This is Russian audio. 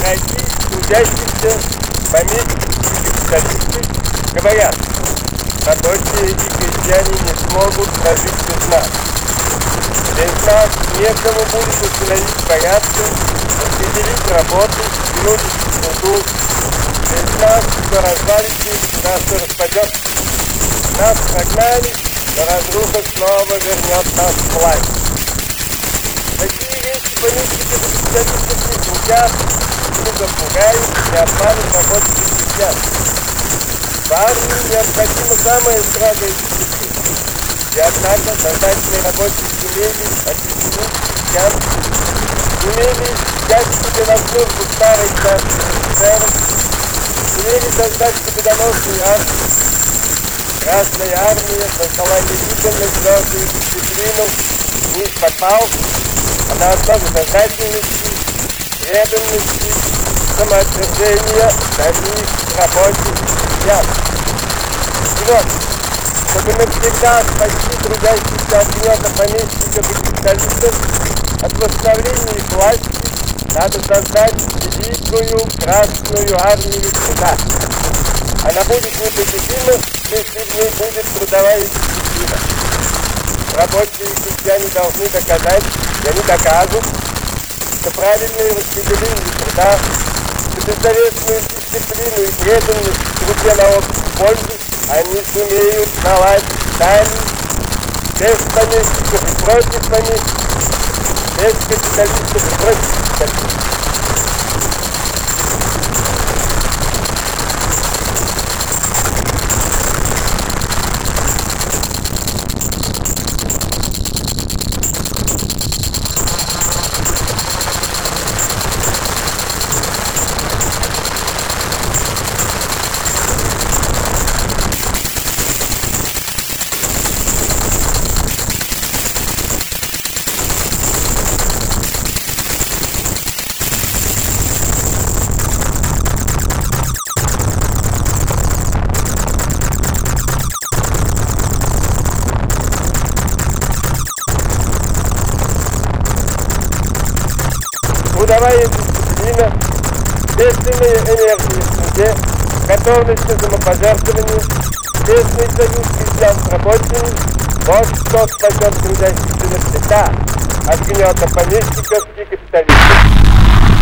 найти трудящихся помещики и капиталисты говорят, рабочие и крестьяне не смогут прожить без нас. Без нас некому будет установить порядки, распределить работу, принудить к труду. Без нас все развалится и государство распадется. Нас прогнали, но разруха снова вернет нас в власть. Такие вещи помещики и капиталистов не звучат, не запугают, не обманут рабочих и крестьян. В армии необходима самая строгая дисциплина. И однако создатели рабочих сумели объединить крестьян, сумели взять себе на службу старых царских офицеров, сумели создать победоносную армию. Красная армия создала невиданную твердую дисциплину не из подпалки, а на основе преданности, самоотвержения рабочих крестьян. И вот, чтобы навсегда спасти трудящихся от гнета помещиков и капиталистов, от восстановления их власти, надо создать великую Красную армию труда. Она будет непобедима, если в ней будет трудовая дисциплина. Рабочие и крестьяне должны доказать, и они докажут, что правильное распределение труда, что беззаветную дисциплину и преданность труде на общую пользу они сумеют наладить сами, без помещиков и против помещиков, без капиталистов и против капиталистов. Трудовая дисциплина, бедственная энергия в готовность к самопожертвованию, тесный союз крестьян с рабочими, вот что спасет трудящихся навсегда от гнета помещиков и капиталистов.